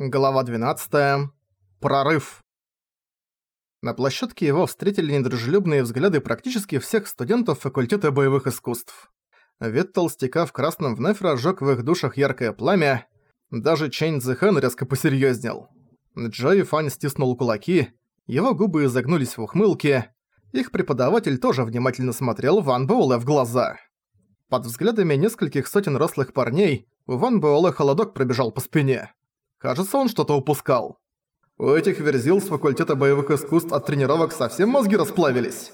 Глава 12. Прорыв. На площадке его встретили недружелюбные взгляды практически всех студентов факультета боевых искусств. Вид толстяка в красном вновь разжег в их душах яркое пламя. Даже Чэнь Цзэхэн резко посерьезнел. Джои Фань стиснул кулаки, его губы изогнулись в ухмылке. Их преподаватель тоже внимательно смотрел Ван Буэлэ в глаза. Под взглядами нескольких сотен рослых парней у Ван Буэлэ холодок пробежал по спине. Кажется, он что-то упускал. У этих верзил с факультета боевых искусств от тренировок совсем мозги расплавились.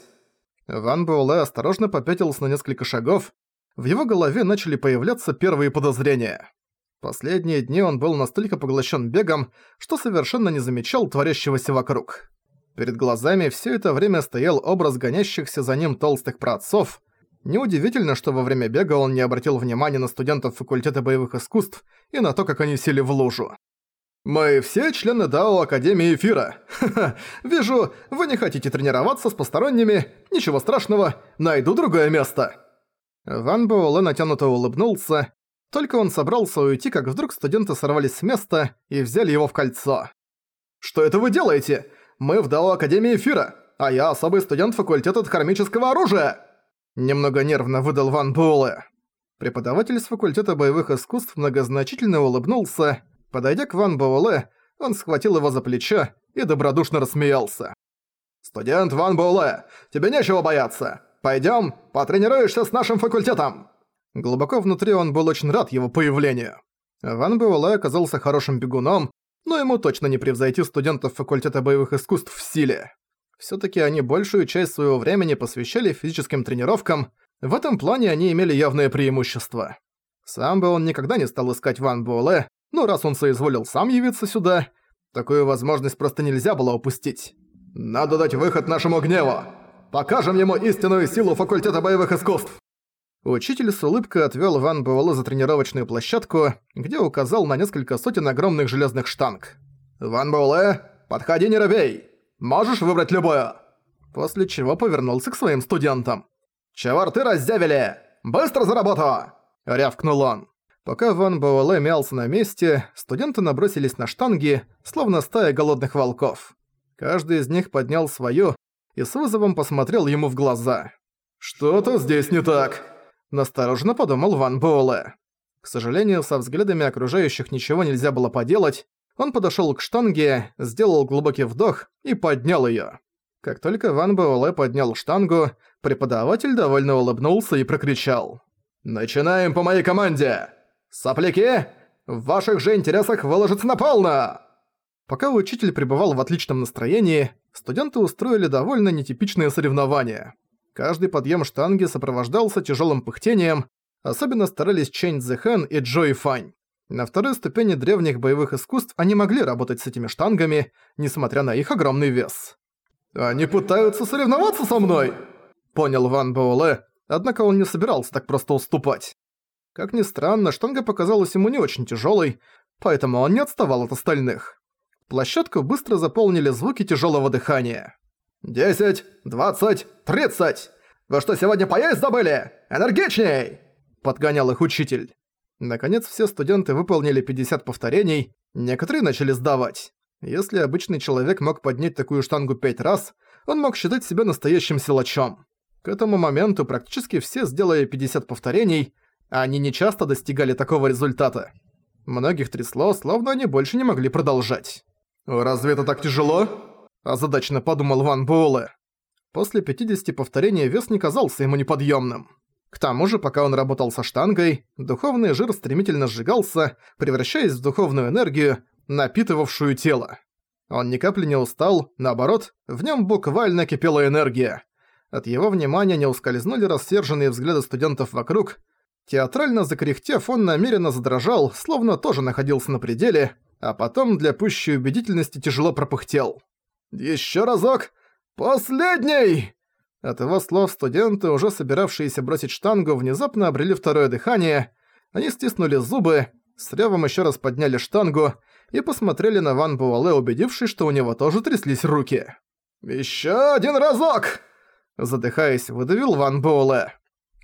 Ван Буэлэ осторожно попятился на несколько шагов. В его голове начали появляться первые подозрения. Последние дни он был настолько поглощен бегом, что совершенно не замечал творящегося вокруг. Перед глазами все это время стоял образ гонящихся за ним толстых праотцов. Неудивительно, что во время бега он не обратил внимания на студентов факультета боевых искусств и на то, как они сели в лужу. «Мы все члены ДАО Академии Эфира. Вижу, вы не хотите тренироваться с посторонними. Ничего страшного, найду другое место». Ван Буэлэ натянуто улыбнулся. Только он собрался уйти, как вдруг студенты сорвались с места и взяли его в кольцо. «Что это вы делаете? Мы в ДАО Академии Эфира, а я особый студент факультета хромического оружия!» Немного нервно выдал Ван Буэлэ. Преподаватель с факультета боевых искусств многозначительно улыбнулся, Подойдя к Ван Боуле, он схватил его за плечо и добродушно рассмеялся. «Студент Ван Боуле, тебе нечего бояться! Пойдём, потренируешься с нашим факультетом!» Глубоко внутри он был очень рад его появлению. Ван Буэлэ оказался хорошим бегуном, но ему точно не превзойти студентов факультета боевых искусств в силе. Всё-таки они большую часть своего времени посвящали физическим тренировкам, в этом плане они имели явное преимущество. Сам бы он никогда не стал искать Ван Буэлэ, но раз он соизволил сам явиться сюда, такую возможность просто нельзя было упустить. «Надо дать выход нашему гневу! Покажем ему истинную силу факультета боевых искусств!» Учитель с улыбкой отвёл Ван Буэлэ за тренировочную площадку, где указал на несколько сотен огромных железных штанг. «Ван Буэлэ, подходи, не робей! Можешь выбрать любое!» После чего повернулся к своим студентам. «Чего рты раздявили? Быстро за работу!» — рявкнул он. Пока Ван Буэлэ мялся на месте, студенты набросились на штанги, словно стая голодных волков. Каждый из них поднял свою и с вызовом посмотрел ему в глаза. «Что-то здесь не так!» – настороженно подумал Ван Буэлэ. К сожалению, со взглядами окружающих ничего нельзя было поделать. Он подошёл к штанге, сделал глубокий вдох и поднял её. Как только Ван Буэлэ поднял штангу, преподаватель довольно улыбнулся и прокричал. «Начинаем по моей команде!» «Сопляки! В ваших же интересах выложиться наполно!» Пока учитель пребывал в отличном настроении, студенты устроили довольно нетипичные соревнования. Каждый подъем штанги сопровождался тяжелым пыхтением, особенно старались Чэнь Цзэхэн и Джои Фань. На второй ступени древних боевых искусств они могли работать с этими штангами, несмотря на их огромный вес. «Они пытаются соревноваться со мной!» Понял Ван Боуле, однако он не собирался так просто уступать. Как ни странно, штанга показалась ему не очень тяжелой, поэтому он не отставал от остальных. Площадку быстро заполнили звуки тяжелого дыхания. «Десять, двадцать, тридцать! Вы что, сегодня поесть забыли? Энергичней!» Подгонял их учитель. Наконец все студенты выполнили 50 повторений, некоторые начали сдавать. Если обычный человек мог поднять такую штангу пять раз, он мог считать себя настоящим силачом. К этому моменту практически все сделали 50 повторений, они нечасто достигали такого результата. Многих трясло, словно они больше не могли продолжать. «Разве это так тяжело?» – озадаченно подумал Ван Буэлэ. После 50 повторений вес не казался ему неподъемным. К тому же, пока он работал со штангой, духовный жир стремительно сжигался, превращаясь в духовную энергию, напитывавшую тело. Он ни капли не устал, наоборот, в нем буквально кипела энергия. От его внимания не ускользнули рассерженные взгляды студентов вокруг – Театрально закряхтев, он намеренно задрожал, словно тоже находился на пределе, а потом для пущей убедительности тяжело пропыхтел. «Ещё разок! Последний!» От его слов студенты, уже собиравшиеся бросить штангу, внезапно обрели второе дыхание. Они стиснули зубы, с ревом ещё раз подняли штангу и посмотрели на Ван Буале, убедившись, что у него тоже тряслись руки. «Ещё один разок!» Задыхаясь, выдавил Ван Буале.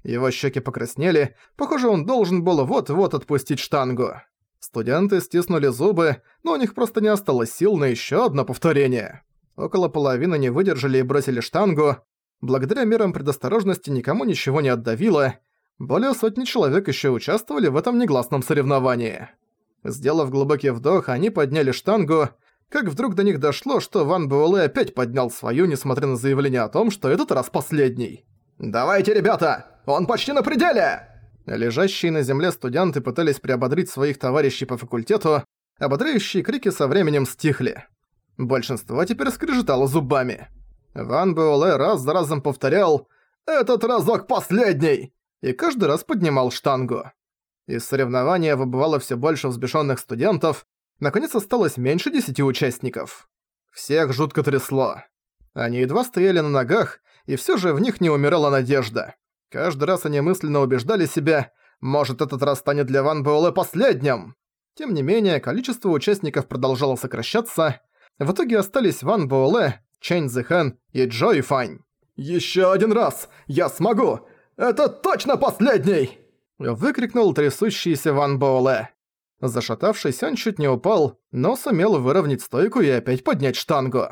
Его щеки покраснели, похоже, он должен был вот-вот отпустить штангу. Студенты стиснули зубы, но у них просто не осталось сил на еще одно повторение. Около половины не выдержали и бросили штангу. Благодаря мерам предосторожности никому ничего не отдавило. Более сотни человек еще участвовали в этом негласном соревновании. Сделав глубокий вдох, они подняли штангу, как вдруг до них дошло, что Ван Буэлэ опять поднял свою, несмотря на заявление о том, что этот раз последний. «Давайте, ребята! Он почти на пределе!» Лежащие на земле студенты пытались приободрить своих товарищей по факультету, ободряющие крики со временем стихли. Большинство теперь скрежетало зубами. Ван Буэлэ раз за разом повторял «Этот разок последний!» и каждый раз поднимал штангу. Из соревнования выбывало все больше взбешенных студентов, наконец осталось меньше десяти участников. Всех жутко трясло. Они едва стояли на ногах, и все же в них не умирала надежда. Каждый раз они мысленно убеждали себя, может, этот раз станет для Ван Буэлэ последним. Тем не менее, количество участников продолжало сокращаться. В итоге остались Ван Буэлэ, Чэнь Зихэн и Джои Фань. «Ещё один раз! Я смогу! Это точно последний!» Выкрикнул трясущийся Ван Буэлэ. Зашатавшись, он чуть не упал, но сумел выровнять стойку и опять поднять штангу.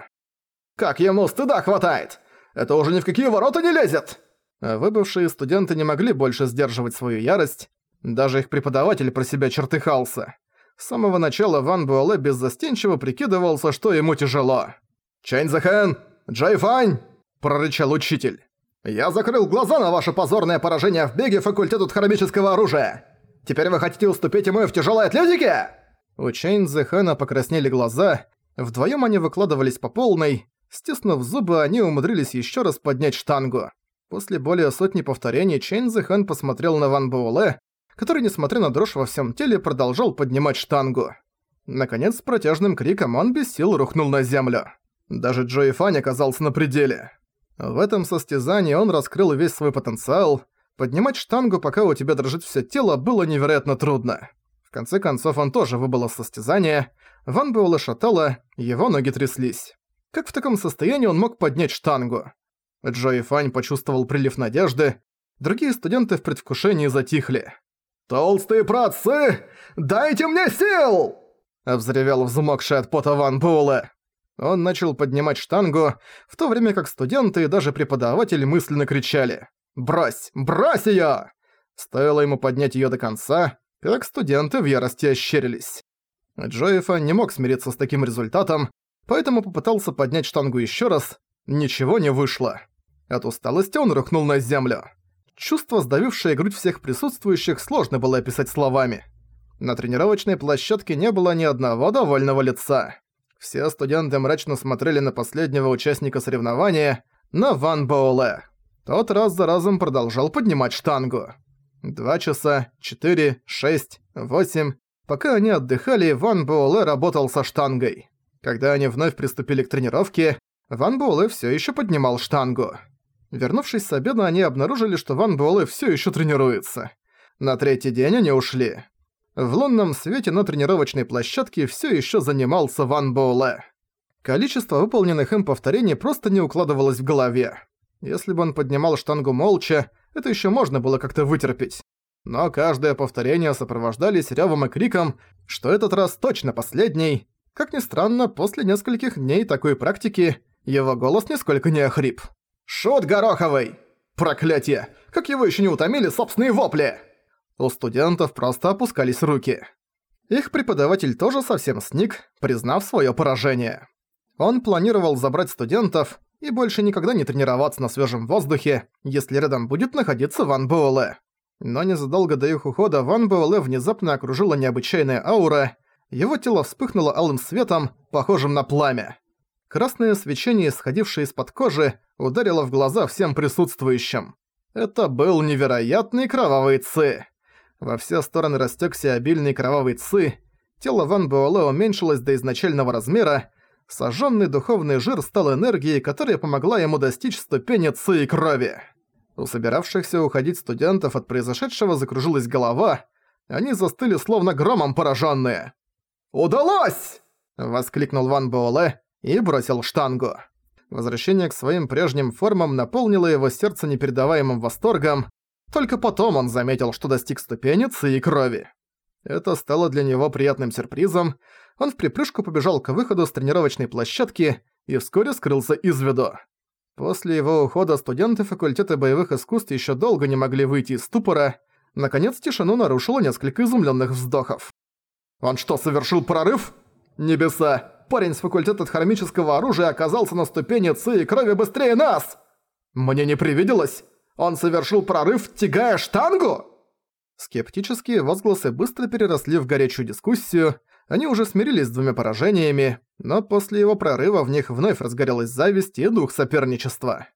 «Как ему стыда хватает! Это уже ни в какие ворота не лезет!» Э, выбывшие студенты не могли больше сдерживать свою ярость, даже их преподаватель про себя чертыхался. С самого начала Ван Буэлэ беззастенчиво прикидывался, что ему тяжело. «Чэнь Захэн! Джай Фань!» – прорычал учитель. «Я закрыл глаза на ваше позорное поражение в беге факультету хромического оружия! Теперь вы хотите уступить ему в тяжелой атлетике?» У Чэнь Зэхэна покраснели глаза, вдвоем они выкладывались по полной, стиснув зубы, они умудрились еще раз поднять штангу. После более сотни повторений Чейн Зихан посмотрел на Ван Буэлэ, который, несмотря на дрожь во всем теле, продолжал поднимать штангу. Наконец, с протяжным криком он без сил рухнул на землю. Даже Джои Фань оказался на пределе. В этом состязании он раскрыл весь свой потенциал. Поднимать штангу, пока у тебя дрожит все тело, было невероятно трудно. В конце концов, он тоже выбыл из состязания. Ван Буэлэ шатало, его ноги тряслись. Как в таком состоянии он мог поднять штангу? Джои Фань почувствовал прилив надежды. Другие студенты в предвкушении затихли. «Толстые братцы, дайте мне сил!» Взревел взмокший от пота Ван Буэлэ. Он начал поднимать штангу, в то время как студенты и даже преподаватель мысленно кричали «Брось! Брось её!» Стоило ему поднять её до конца, как студенты в ярости ощерились. Джоэфа не мог смириться с таким результатом, поэтому попытался поднять штангу ещё раз, Ничего не вышло. От усталости он рухнул на землю. Чувство, сдавившее грудь всех присутствующих, сложно было описать словами. На тренировочной площадке не было ни одного довольного лица. Все студенты мрачно смотрели на последнего участника соревнования, на Ван Боуле. Тот раз за разом продолжал поднимать штангу. Два часа, четыре, шесть, восемь. Пока они отдыхали, Ван Буэлэ работал со штангой. Когда они вновь приступили к тренировке, Ван Буэлэ всё ещё поднимал штангу. Вернувшись с обеда, они обнаружили, что Ван Буэлэ всё ещё тренируется. На третий день они ушли. В лунном свете на тренировочной площадке всё ещё занимался Ван Буэлэ. Количество выполненных им повторений просто не укладывалось в голове. Если бы он поднимал штангу молча, это ещё можно было как-то вытерпеть. Но каждое повторение сопровождались рявом и криком, что этот раз точно последний. Как ни странно, после нескольких дней такой практики его голос нисколько не охрип. «Шут Гороховый! Проклятие! Как его еще не утомили собственные вопли!» У студентов просто опускались руки. Их преподаватель тоже совсем сник, признав свое поражение. Он планировал забрать студентов и больше никогда не тренироваться на свежем воздухе, если рядом будет находиться Ван Буэлэ. Но незадолго до их ухода Ван Буэлэ внезапно окружила необычайная аура, его тело вспыхнуло алым светом, похожим на пламя. Красное свечение, исходившее из-под кожи, ударило в глаза всем присутствующим. Это был невероятный кровавый ци. Во все стороны растекся обильный кровавый ци. Тело Ван Буэлэ уменьшилось до изначального размера. Сожженный духовный жир стал энергией, которая помогла ему достичь ступени ци и крови. У собиравшихся уходить студентов от произошедшего закружилась голова. Они застыли словно громом пораженные. «Удалось!» — воскликнул Ван Буэлэ, и бросил штангу. Возвращение к своим прежним формам наполнило его сердце непередаваемым восторгом, только потом он заметил, что достиг ступеницы и крови. Это стало для него приятным сюрпризом. Он в припрыжку побежал к выходу с тренировочной площадки и вскоре скрылся из виду. После его ухода студенты факультета боевых искусств еще долго не могли выйти из ступора. Наконец тишину нарушило несколько изумленных вздохов. «Он что, совершил прорыв? Небеса! парень с факультета хромического оружия оказался на ступени ци и крови быстрее нас! Мне не привиделось! Он совершил прорыв, тягая штангу!» Скептические возгласы быстро переросли в горячую дискуссию, они уже смирились с двумя поражениями, но после его прорыва в них вновь разгорелась зависть и дух соперничества.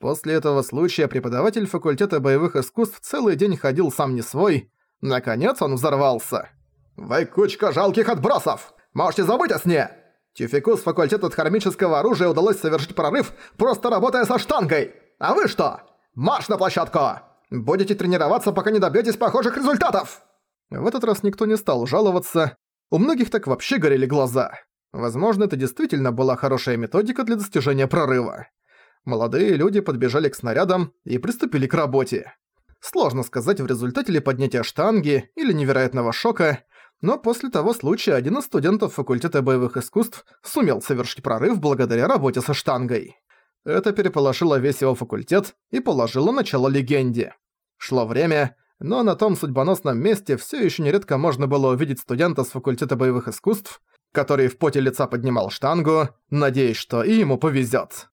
После этого случая преподаватель факультета боевых искусств целый день ходил сам не свой. Наконец он взорвался. «Вы кучка жалких отбросов! Можете забыть о сне! Тюфику с факультета хромического оружия удалось совершить прорыв, просто работая со штангой. А вы что? Марш на площадку! Будете тренироваться, пока не добьетесь похожих результатов!» В этот раз никто не стал жаловаться. У многих так вообще горели глаза. Возможно, это действительно была хорошая методика для достижения прорыва. Молодые люди подбежали к снарядам и приступили к работе. Сложно сказать, в результате ли поднятия штанги или невероятного шока, но после того случая один из студентов факультета боевых искусств сумел совершить прорыв благодаря работе со штангой. Это переполошило весь его факультет и положило начало легенде. Шло время, но на том судьбоносном месте все еще нередко можно было увидеть студента с факультета боевых искусств, который в поте лица поднимал штангу, надеясь, что и ему повезет.